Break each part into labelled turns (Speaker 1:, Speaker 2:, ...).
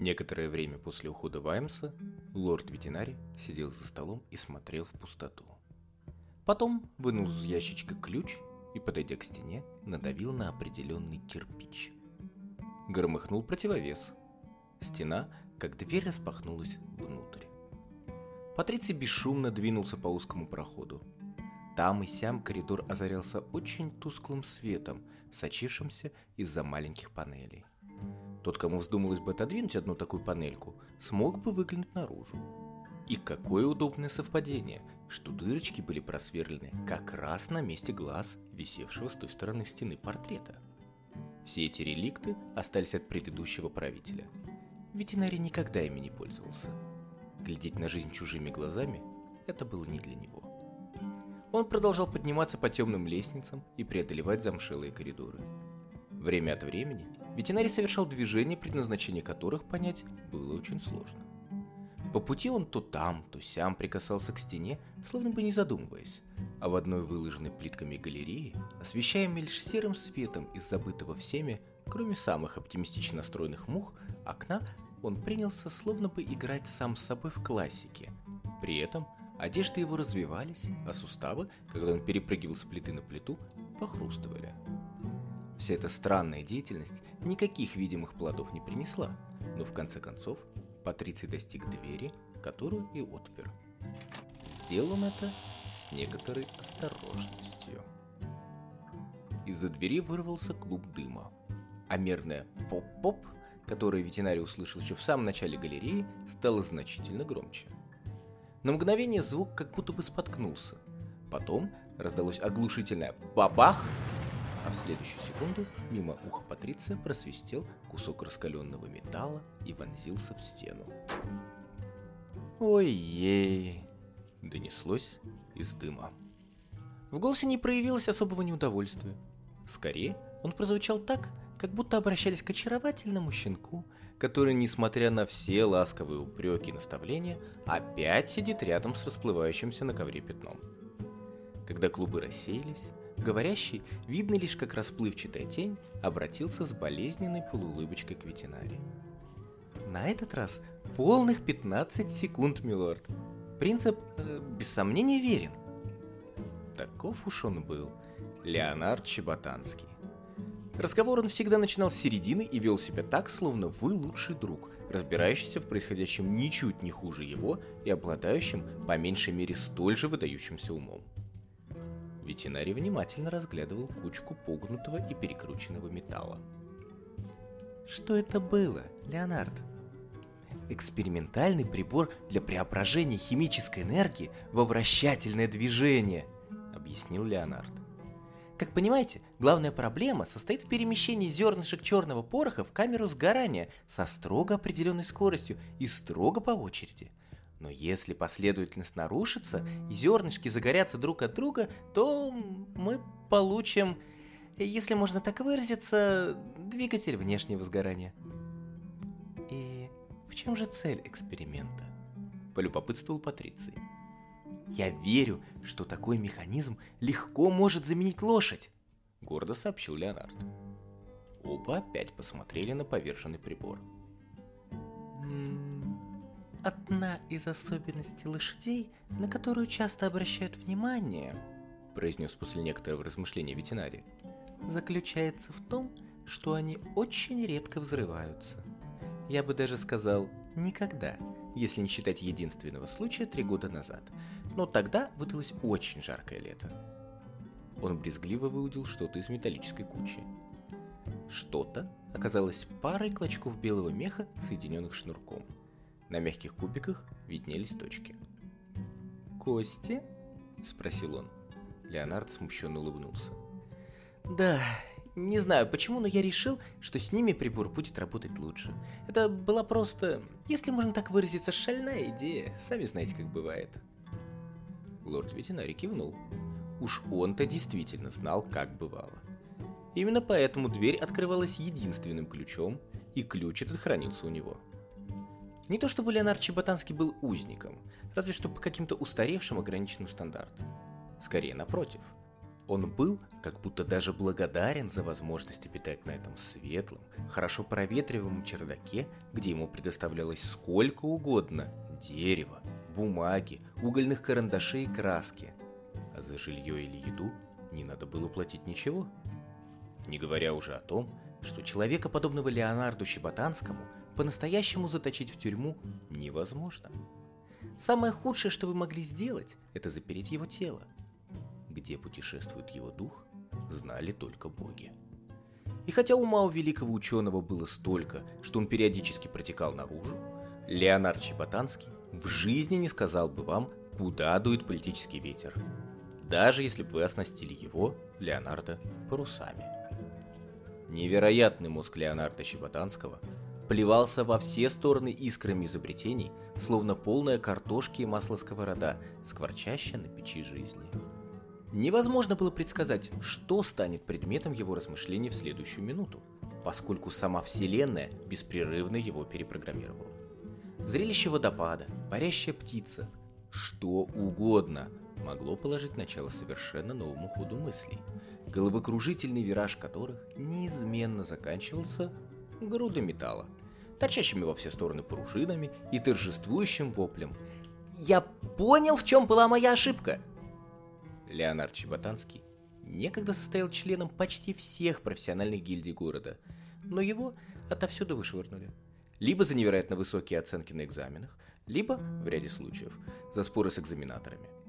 Speaker 1: Некоторое время после ухода Ваймса лорд-ветеринарий сидел за столом и смотрел в пустоту. Потом вынул из ящичка ключ и, подойдя к стене, надавил на определенный кирпич. Громыхнул противовес. Стена, как дверь, распахнулась внутрь. Патриций бесшумно двинулся по узкому проходу. Там и сям коридор озарялся очень тусклым светом, сочившимся из-за маленьких панелей. Тот, кому вздумалось бы отодвинуть одну такую панельку, смог бы выглянуть наружу. И какое удобное совпадение, что дырочки были просверлены как раз на месте глаз, висевшего с той стороны стены портрета. Все эти реликты остались от предыдущего правителя. Ветеринарий никогда ими не пользовался. Глядеть на жизнь чужими глазами – это было не для него. Он продолжал подниматься по темным лестницам и преодолевать замшелые коридоры. Время от времени ветеринарий совершал движения, предназначение которых понять было очень сложно. По пути он то там, то сям прикасался к стене, словно бы не задумываясь, а в одной выложенной плитками галереи, освещаемой лишь серым светом из забытого всеми, кроме самых оптимистично настроенных мух, окна, он принялся словно бы играть сам с собой в классике. При этом одежды его развивались, а суставы, когда он перепрыгивал с плиты на плиту, похрустывали. Вся эта странная деятельность никаких видимых плодов не принесла, но в конце концов Патриций достиг двери, которую и отпер. Сделал он это с некоторой осторожностью. Из-за двери вырвался клуб дыма, а мерное «поп-поп», которое ветеринарий услышал еще в самом начале галереи, стало значительно громче. На мгновение звук как будто бы споткнулся. Потом раздалось оглушительное «бабах», а в следующую секунду мимо уха Патриция просвистел кусок раскаленного металла и вонзился в стену. «Ой-ей!» – донеслось из дыма. В голосе не проявилось особого неудовольствия. Скорее, он прозвучал так, как будто обращались к очаровательному щенку, который, несмотря на все ласковые упреки и наставления, опять сидит рядом с расплывающимся на ковре пятном. Когда клубы рассеялись, Говорящий, видно лишь как расплывчатая тень, обратился с болезненной полуулыбочкой к ветеринарии. На этот раз полных 15 секунд, милорд. Принцип, э, без сомнения, верен. Таков уж он был, Леонард Чеботанский. Разговор он всегда начинал с середины и вел себя так, словно вы лучший друг, разбирающийся в происходящем ничуть не хуже его и обладающим, по меньшей мере, столь же выдающимся умом. Ветеринарий внимательно разглядывал кучку погнутого и перекрученного металла. Что это было, Леонард? Экспериментальный прибор для преображения химической энергии во вращательное движение, объяснил Леонард. Как понимаете, главная проблема состоит в перемещении зернышек черного пороха в камеру сгорания со строго определенной скоростью и строго по очереди. Но если последовательность нарушится и зернышки загорятся друг от друга, то мы получим, если можно так выразиться, двигатель внешнего сгорания. И в чем же цель эксперимента? Полюбопытствовал Патриций. Я верю, что такой механизм легко может заменить лошадь, гордо сообщил Леонард. Оба опять посмотрели на поверженный прибор. Одна из особенностей лошадей, на которую часто обращают внимание, произнес после некоторого размышления ветеринарий, заключается в том, что они очень редко взрываются. Я бы даже сказал никогда, если не считать единственного случая три года назад. Но тогда выдалось очень жаркое лето. Он брезгливо выудил что-то из металлической кучи. Что-то оказалось парой клочков белого меха, соединенных шнурком – на мягких кубиках виднелись точки. «Кости?» – спросил он. Леонард смущенно улыбнулся. «Да, не знаю почему, но я решил, что с ними прибор будет работать лучше. Это была просто, если можно так выразиться, шальная идея. Сами знаете, как бывает». Лорд ветеринарий кивнул. Уж он-то действительно знал, как бывало. Именно поэтому дверь открывалась единственным ключом, и ключ этот хранился у него – не то чтобы Леонард Чеботанский был узником, разве что по каким-то устаревшим ограниченным стандартам. Скорее, напротив. Он был как будто даже благодарен за возможность обитать на этом светлом, хорошо проветриваемом чердаке, где ему предоставлялось сколько угодно дерева, бумаги, угольных карандашей и краски. А за жилье или еду не надо было платить ничего. Не говоря уже о том, что человека, подобного Леонарду Щеботанскому, по-настоящему заточить в тюрьму невозможно. Самое худшее, что вы могли сделать, это запереть его тело. Где путешествует его дух, знали только боги. И хотя ума у великого ученого было столько, что он периодически протекал наружу, Леонард Чеботанский в жизни не сказал бы вам, куда дует политический ветер, даже если бы вы оснастили его, Леонардо, парусами. Невероятный мозг Леонарда Щеботанского плевался во все стороны искрами изобретений, словно полная картошки и масла сковорода, скворчащая на печи жизни. Невозможно было предсказать, что станет предметом его размышлений в следующую минуту, поскольку сама Вселенная беспрерывно его перепрограммировала. Зрелище водопада, парящая птица, что угодно могло положить начало совершенно новому ходу мыслей, головокружительный вираж которых неизменно заканчивался грудой металла, торчащими во все стороны пружинами и торжествующим воплем «Я понял, в чем была моя ошибка!» Леонард Чеботанский некогда состоял членом почти всех профессиональных гильдий города, но его отовсюду вышвырнули. Либо за невероятно высокие оценки на экзаменах, либо, в ряде случаев, за споры с экзаменаторами –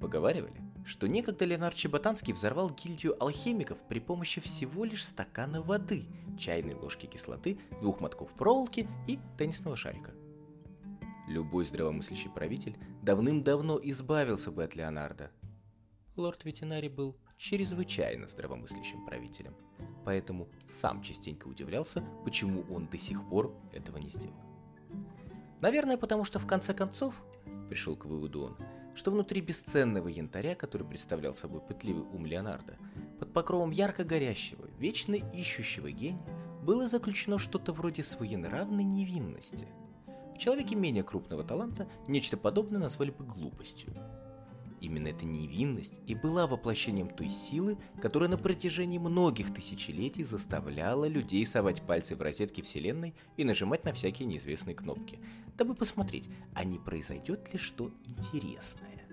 Speaker 1: Поговаривали, что некогда Леонард Чеботанский взорвал гильдию алхимиков при помощи всего лишь стакана воды, чайной ложки кислоты, двух мотков проволоки и теннисного шарика. Любой здравомыслящий правитель давным-давно избавился бы от Леонарда. Лорд Ветенари был чрезвычайно здравомыслящим правителем, поэтому сам частенько удивлялся, почему он до сих пор этого не сделал. Наверное, потому что в конце концов, пришел к выводу он, что внутри бесценного янтаря, который представлял собой пытливый ум Леонардо, под покровом ярко горящего, вечно ищущего гения, было заключено что-то вроде своенравной невинности. В человеке менее крупного таланта нечто подобное назвали бы глупостью. Именно эта невинность и была воплощением той силы, которая на протяжении многих тысячелетий заставляла людей совать пальцы в розетки Вселенной и нажимать на всякие неизвестные кнопки, дабы посмотреть, а не произойдет ли что интересное.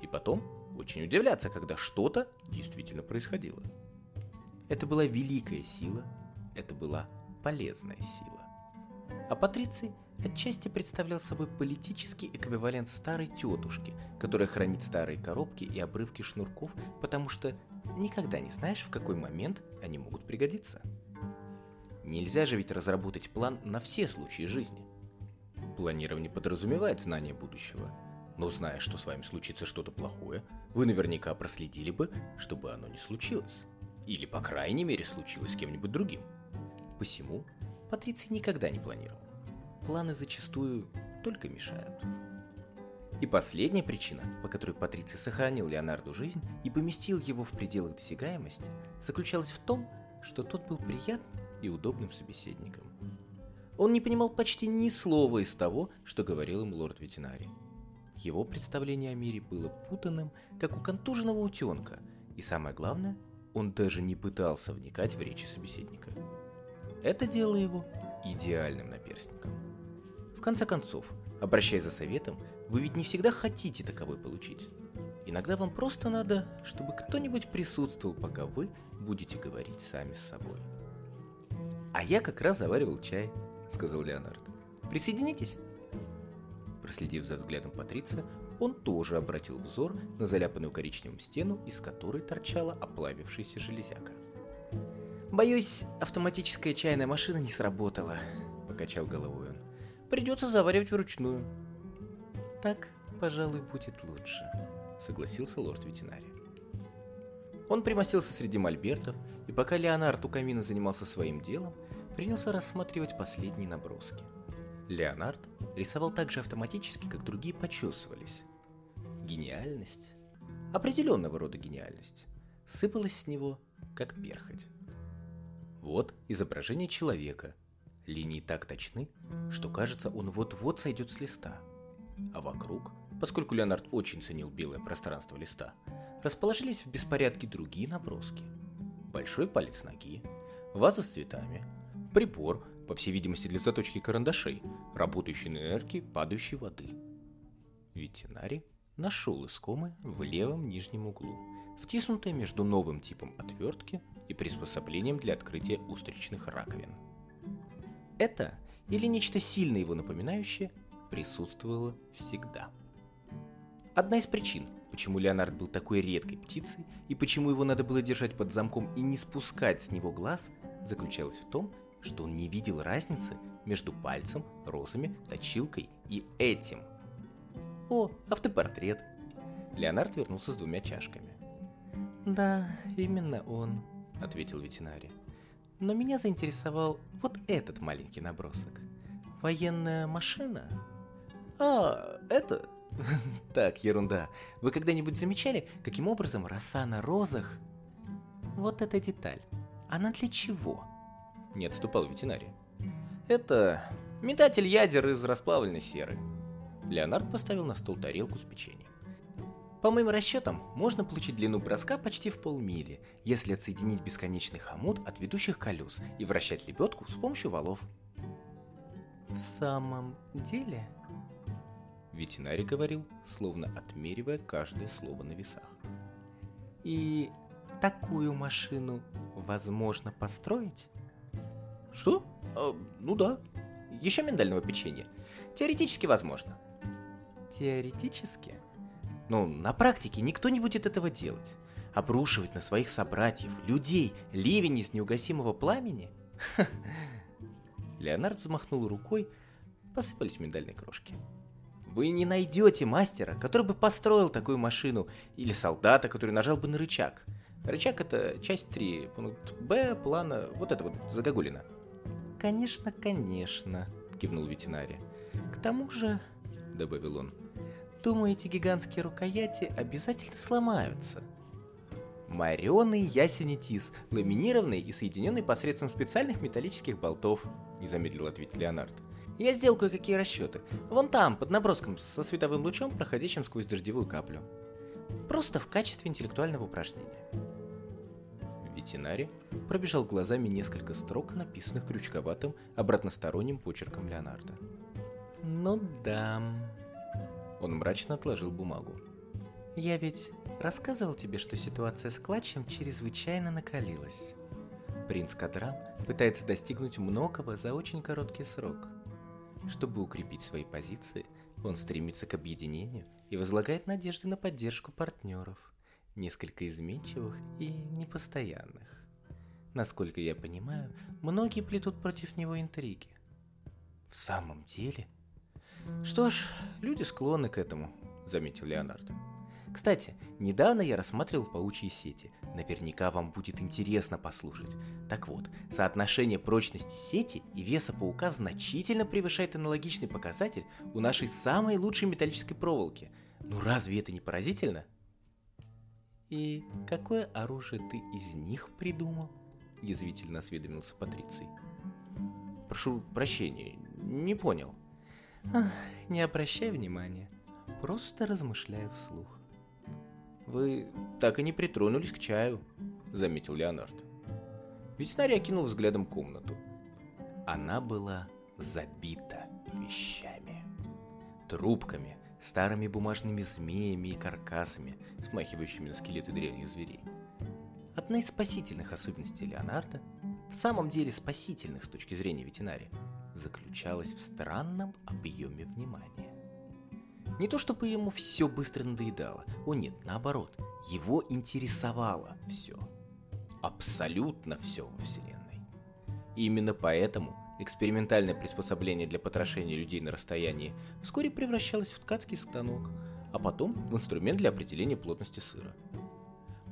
Speaker 1: И потом очень удивляться, когда что-то действительно происходило. Это была великая сила, это была полезная сила. А Патриций отчасти представлял собой политический эквивалент старой тетушки, которая хранит старые коробки и обрывки шнурков, потому что никогда не знаешь, в какой момент они могут пригодиться. Нельзя же ведь разработать план на все случаи жизни. Планирование подразумевает знание будущего, но зная, что с вами случится что-то плохое, вы наверняка проследили бы, чтобы оно не случилось. Или, по крайней мере, случилось с кем-нибудь другим. Посему Патриций никогда не планировал планы зачастую только мешают. И последняя причина, по которой Патриций сохранил Леонарду жизнь и поместил его в пределах досягаемости, заключалась в том, что тот был приятным и удобным собеседником. Он не понимал почти ни слова из того, что говорил им лорд ветеринарий. Его представление о мире было путанным, как у контуженного утенка, и самое главное, он даже не пытался вникать в речи собеседника. Это делало его идеальным наперстником конце концов, обращаясь за советом, вы ведь не всегда хотите таковой получить. Иногда вам просто надо, чтобы кто-нибудь присутствовал, пока вы будете говорить сами с собой. «А я как раз заваривал чай», — сказал Леонард. «Присоединитесь?» Проследив за взглядом Патриция, он тоже обратил взор на заляпанную коричневым стену, из которой торчала оплавившаяся железяка. «Боюсь, автоматическая чайная машина не сработала», — покачал головой придется заваривать вручную. Так, пожалуй, будет лучше, согласился лорд ветеринарий. Он примостился среди мольбертов, и пока Леонард у камина занимался своим делом, принялся рассматривать последние наброски. Леонард рисовал так же автоматически, как другие почесывались. Гениальность, определенного рода гениальность, сыпалась с него, как перхоть. Вот изображение человека, Линии так точны, что кажется, он вот-вот сойдет с листа. А вокруг поскольку Леонард очень ценил белое пространство листа, расположились в беспорядке другие наброски. Большой палец ноги, ваза с цветами, прибор, по всей видимости для заточки карандашей, работающий на энергии падающей воды. Ветеринарий нашел искомое в левом нижнем углу, втиснутое между новым типом отвертки и приспособлением для открытия устричных раковин. Это, или нечто сильно его напоминающее, присутствовало всегда. Одна из причин, почему Леонард был такой редкой птицей и почему его надо было держать под замком и не спускать с него глаз, заключалась в том, что он не видел разницы между пальцем, розами, точилкой и этим. О, автопортрет. Леонард вернулся с двумя чашками. Да, именно он, ответил ветеринарий. Но меня заинтересовал вот этот маленький набросок. Военная машина? А, это... Так, ерунда. Вы когда-нибудь замечали, каким образом роса на розах? Вот эта деталь. Она для чего? Не отступал ветеринарий. Это метатель ядер из расплавленной серы. Леонард поставил на стол тарелку с печеньем. По моим расчетам, можно получить длину броска почти в полмили, если отсоединить бесконечный хомут от ведущих колес и вращать лебедку с помощью валов. В самом деле? Ветеринарий говорил, словно отмеривая каждое слово на весах. И такую машину возможно построить? Что? А, ну да. Еще миндального печенья. Теоретически возможно. Теоретически? Но на практике никто не будет этого делать. Обрушивать на своих собратьев, людей, ливень из неугасимого пламени? Леонард взмахнул рукой, посыпались миндальные крошки. Вы не найдете мастера, который бы построил такую машину, или солдата, который нажал бы на рычаг. Рычаг это часть 3, пункт Б плана, вот это вот загогулина. Конечно, конечно, кивнул ветеринарий. К тому же, добавил он, Думаю, эти гигантские рукояти обязательно сломаются. Мореный ясенетис, ламинированный и соединенный посредством специальных металлических болтов, не замедлил ответить Леонард. Я сделал кое-какие расчеты. Вон там, под наброском со световым лучом, проходящим сквозь дождевую каплю. Просто в качестве интеллектуального упражнения. Ветеринарий пробежал глазами несколько строк, написанных крючковатым, обратносторонним почерком Леонарда. Ну да, он мрачно отложил бумагу. «Я ведь рассказывал тебе, что ситуация с Клатчем чрезвычайно накалилась. Принц Кадрам пытается достигнуть многого за очень короткий срок. Чтобы укрепить свои позиции, он стремится к объединению и возлагает надежды на поддержку партнеров, несколько изменчивых и непостоянных. Насколько я понимаю, многие плетут против него интриги. В самом деле, что ж, люди склонны к этому, заметил Леонард. Кстати, недавно я рассматривал паучьи сети. Наверняка вам будет интересно послушать. Так вот, соотношение прочности сети и веса паука значительно превышает аналогичный показатель у нашей самой лучшей металлической проволоки. Ну разве это не поразительно? И какое оружие ты из них придумал? Язвительно осведомился Патриций. Прошу прощения, не понял. Не обращай внимания, просто размышляю вслух. Вы так и не притронулись к чаю, заметил Леонард. Ветеринарий окинул взглядом комнату. Она была забита вещами. Трубками, старыми бумажными змеями и каркасами, смахивающими на скелеты древних зверей. Одна из спасительных особенностей Леонарда, в самом деле спасительных с точки зрения ветеринария, заключалась в странном объеме внимания. Не то чтобы ему все быстро надоедало, о нет, наоборот, его интересовало все. Абсолютно все во Вселенной. И именно поэтому экспериментальное приспособление для потрошения людей на расстоянии вскоре превращалось в ткацкий станок, а потом в инструмент для определения плотности сыра.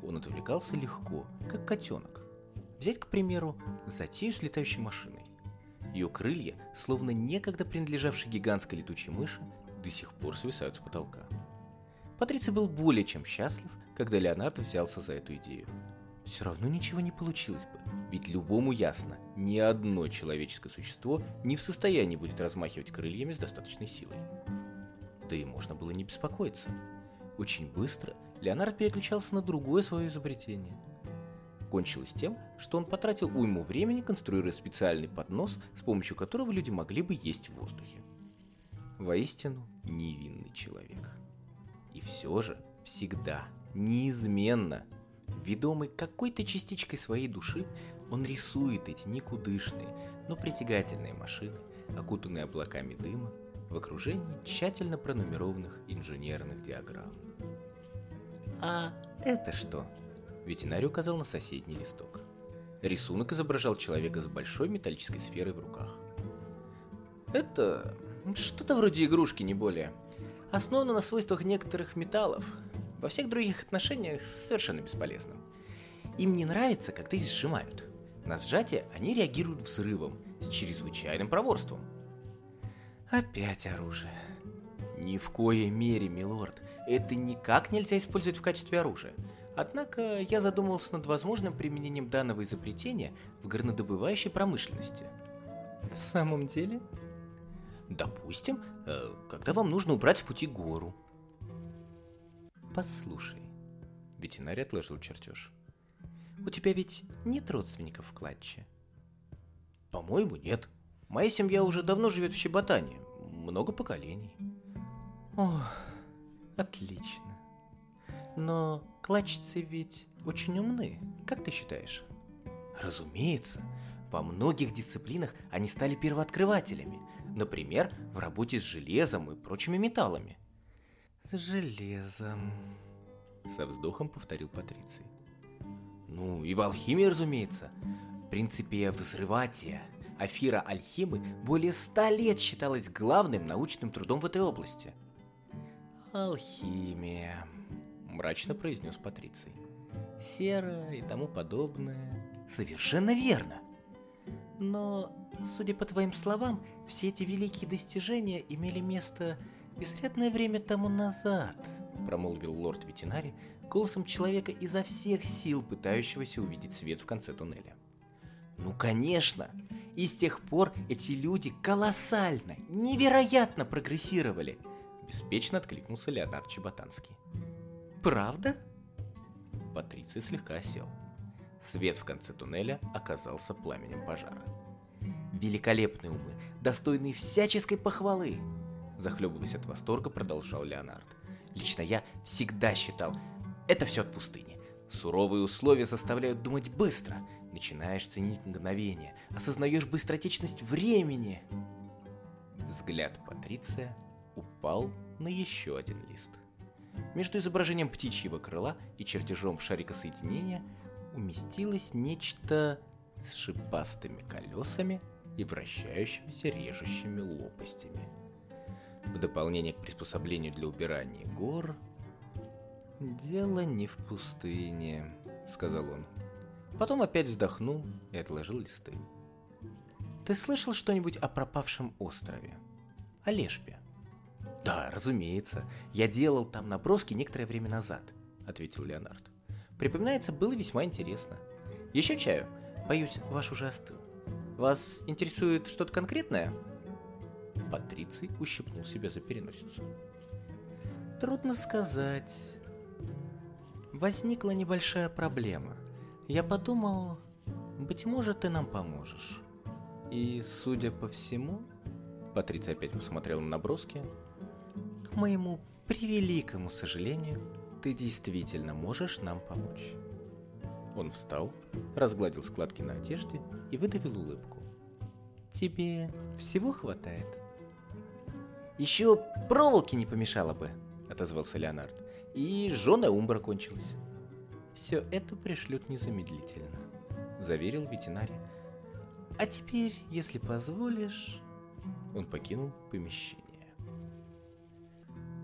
Speaker 1: Он отвлекался легко, как котенок. Взять, к примеру, затею с летающей машиной. Ее крылья, словно некогда принадлежавшие гигантской летучей мыши, до сих пор свисают с потолка. Патриций был более чем счастлив, когда Леонард взялся за эту идею. Все равно ничего не получилось бы, ведь любому ясно, ни одно человеческое существо не в состоянии будет размахивать крыльями с достаточной силой. Да и можно было не беспокоиться. Очень быстро Леонард переключался на другое свое изобретение. Кончилось тем, что он потратил уйму времени, конструируя специальный поднос, с помощью которого люди могли бы есть в воздухе. Воистину невинный человек. И все же, всегда, неизменно, ведомый какой-то частичкой своей души, он рисует эти никудышные, но притягательные машины, окутанные облаками дыма, в окружении тщательно пронумерованных инженерных диаграмм. «А это что?» Ветеринарий указал на соседний листок. Рисунок изображал человека с большой металлической сферой в руках. «Это что-то вроде игрушки, не более. Основано на свойствах некоторых металлов. Во всех других отношениях совершенно бесполезным. Им не нравится, когда их сжимают. На сжатие они реагируют взрывом с чрезвычайным проворством. Опять оружие. Ни в коей мере, милорд. Это никак нельзя использовать в качестве оружия. Однако я задумался над возможным применением данного изобретения в горнодобывающей промышленности. В самом деле? Допустим, э, когда вам нужно убрать с пути гору. Послушай, ветеринарий отложил чертеж. У тебя ведь нет родственников в Клатче? По-моему, нет. Моя семья уже давно живет в Щеботане. Много поколений. Ох, отлично. Но клатчицы ведь очень умны, как ты считаешь? Разумеется. Во многих дисциплинах они стали первооткрывателями. Например, в работе с железом и прочими металлами. С железом. Со вздохом повторил Патриций. Ну, и в алхимии, разумеется. Принципе взрыватия Афира Альхимы более ста лет считалась главным научным трудом в этой области. «Алхимия», — мрачно произнес Патриций. «Сера и тому подобное». «Совершенно верно!» Но, судя по твоим словам, все эти великие достижения имели место изрядное время тому назад, промолвил лорд ветеринарий голосом человека изо всех сил пытающегося увидеть свет в конце туннеля. Ну, конечно! И с тех пор эти люди колоссально, невероятно прогрессировали! Беспечно откликнулся Леонард Чеботанский. Правда? Патриций слегка осел. Свет в конце туннеля оказался пламенем пожара. Великолепные умы, достойные всяческой похвалы! Захлебываясь от восторга, продолжал Леонард. Лично я всегда считал, это все от пустыни. Суровые условия заставляют думать быстро. Начинаешь ценить мгновение, осознаешь быстротечность времени. Взгляд Патриция упал на еще один лист. Между изображением птичьего крыла и чертежом шарика соединения уместилось нечто с шипастыми колесами и вращающимися режущими лопастями. В дополнение к приспособлению для убирания гор – «Дело не в пустыне», — сказал он. Потом опять вздохнул и отложил листы. «Ты слышал что-нибудь о пропавшем острове? О Лешпе?» «Да, разумеется. Я делал там наброски некоторое время назад», — ответил Леонард. «Припоминается, было весьма интересно. Еще чаю? Боюсь, ваш уже остыл. Вас интересует что-то конкретное?» Патриций ущипнул себя за переносицу. «Трудно сказать возникла небольшая проблема. Я подумал, быть может, ты нам поможешь. И, судя по всему, Патриция опять посмотрела на наброски, к моему превеликому сожалению, ты действительно можешь нам помочь. Он встал, разгладил складки на одежде и выдавил улыбку. Тебе всего хватает? Еще проволоки не помешало бы, отозвался Леонард и жженая умбра кончилась. Все это пришлют незамедлительно, заверил ветеринарий. А теперь, если позволишь... Он покинул помещение.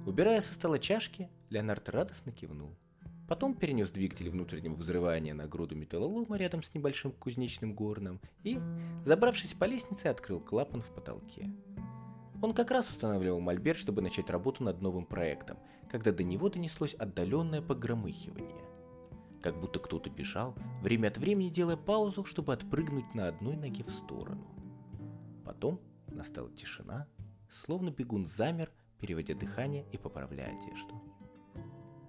Speaker 1: Убирая со стола чашки, Леонард радостно кивнул. Потом перенес двигатель внутреннего взрывания на груду металлолома рядом с небольшим кузнечным горном и, забравшись по лестнице, открыл клапан в потолке. Он как раз устанавливал мольберт, чтобы начать работу над новым проектом, когда до него донеслось отдаленное погромыхивание. Как будто кто-то бежал, время от времени делая паузу, чтобы отпрыгнуть на одной ноге в сторону. Потом настала тишина, словно бегун замер, переводя дыхание и поправляя одежду.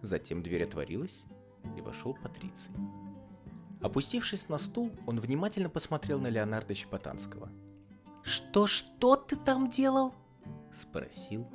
Speaker 1: Затем дверь отворилась, и вошел Патриций. Опустившись на стул, он внимательно посмотрел на Леонардо Щепотанского. «Что-что ты там делал?» – спросил